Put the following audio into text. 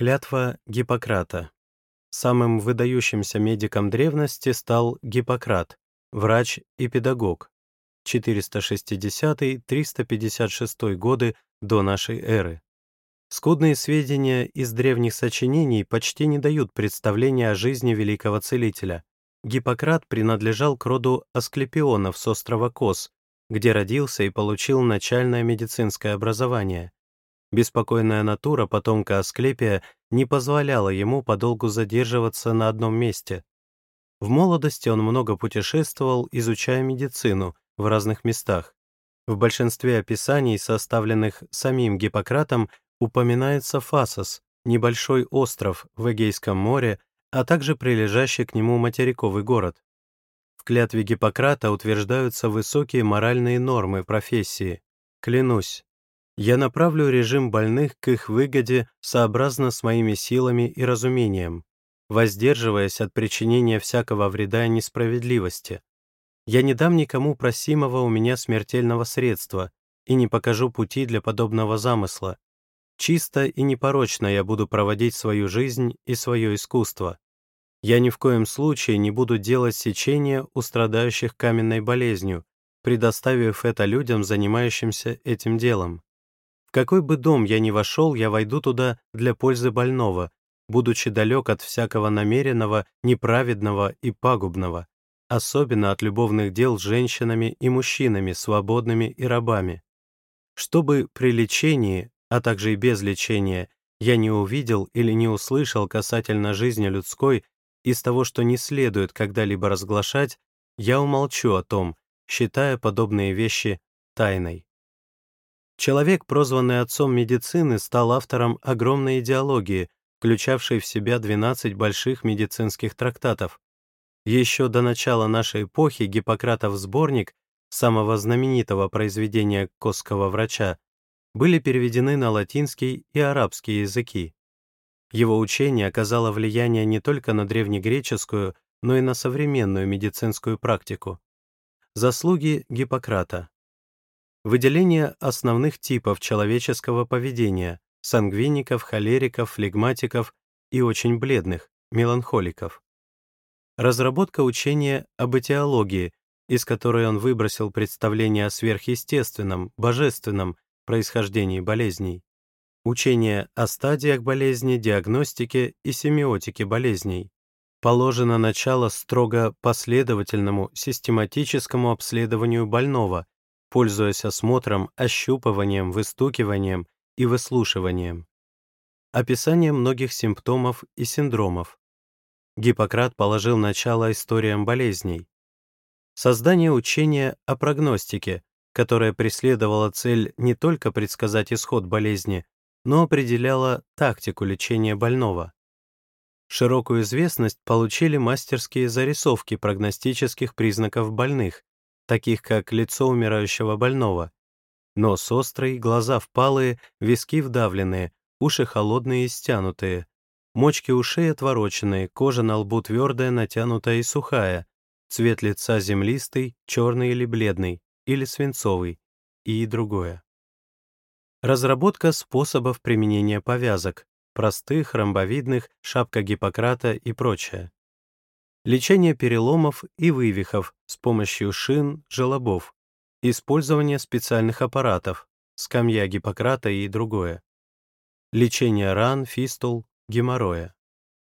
Клятва Гиппократа. Самым выдающимся медиком древности стал Гиппократ, врач и педагог, 460-356 годы до нашей эры. Скудные сведения из древних сочинений почти не дают представления о жизни великого целителя. Гиппократ принадлежал к роду Асклепионов с острова Кос, где родился и получил начальное медицинское образование. Беспокойная натура потомка Асклепия не позволяла ему подолгу задерживаться на одном месте. В молодости он много путешествовал, изучая медицину в разных местах. В большинстве описаний, составленных самим Гиппократом, упоминается Фасос, небольшой остров в Эгейском море, а также прилежащий к нему материковый город. В клятве Гиппократа утверждаются высокие моральные нормы профессии. «Клянусь, я направлю режим больных к их выгоде сообразно с моими силами и разумением, воздерживаясь от причинения всякого вреда и несправедливости. Я не дам никому просимого у меня смертельного средства и не покажу пути для подобного замысла. Чисто и непорочно я буду проводить свою жизнь и свое искусство. Я ни в коем случае не буду делать сечения у страдающих каменной болезнью, предоставив это людям, занимающимся этим делом. В какой бы дом я ни вошел, я войду туда для пользы больного, будучи далек от всякого намеренного, неправедного и пагубного, особенно от любовных дел с женщинами и мужчинами, свободными и рабами. Чтобы при лечении, а также и без лечения, я не увидел или не услышал касательно жизни людской из того, что не следует когда-либо разглашать, я умолчу о том, считая подобные вещи тайной. Человек, прозванный отцом медицины, стал автором огромной идеологии, включавшей в себя 12 больших медицинских трактатов. Еще до начала нашей эпохи Гиппократов сборник, самого знаменитого произведения косского врача, были переведены на латинский и арабский языки. Его учение оказало влияние не только на древнегреческую, но и на современную медицинскую практику. Заслуги Гиппократа. Выделение основных типов человеческого поведения — сангвиников, холериков, флегматиков и очень бледных, меланхоликов. Разработка учения об этиологии, из которой он выбросил представление о сверхъестественном, божественном происхождении болезней. Учение о стадиях болезни, диагностике и семиотике болезней. Положено начало строго последовательному систематическому обследованию больного, пользуясь осмотром, ощупыванием, выстукиванием и выслушиванием. Описание многих симптомов и синдромов. Гиппократ положил начало историям болезней. Создание учения о прогностике, которое преследовало цель не только предсказать исход болезни, но определяло тактику лечения больного. Широкую известность получили мастерские зарисовки прогностических признаков больных, таких как лицо умирающего больного. Нос острый, глаза впалые, виски вдавленные, уши холодные и стянутые, мочки ушей отвороченные, кожа на лбу твердая, натянутая и сухая, цвет лица землистый, черный или бледный, или свинцовый, и другое. Разработка способов применения повязок, простых, ромбовидных, шапка Гиппократа и прочее. Лечение переломов и вывихов с помощью шин, желобов. Использование специальных аппаратов, скамья Гиппократа и другое. Лечение ран, фистул, геморроя.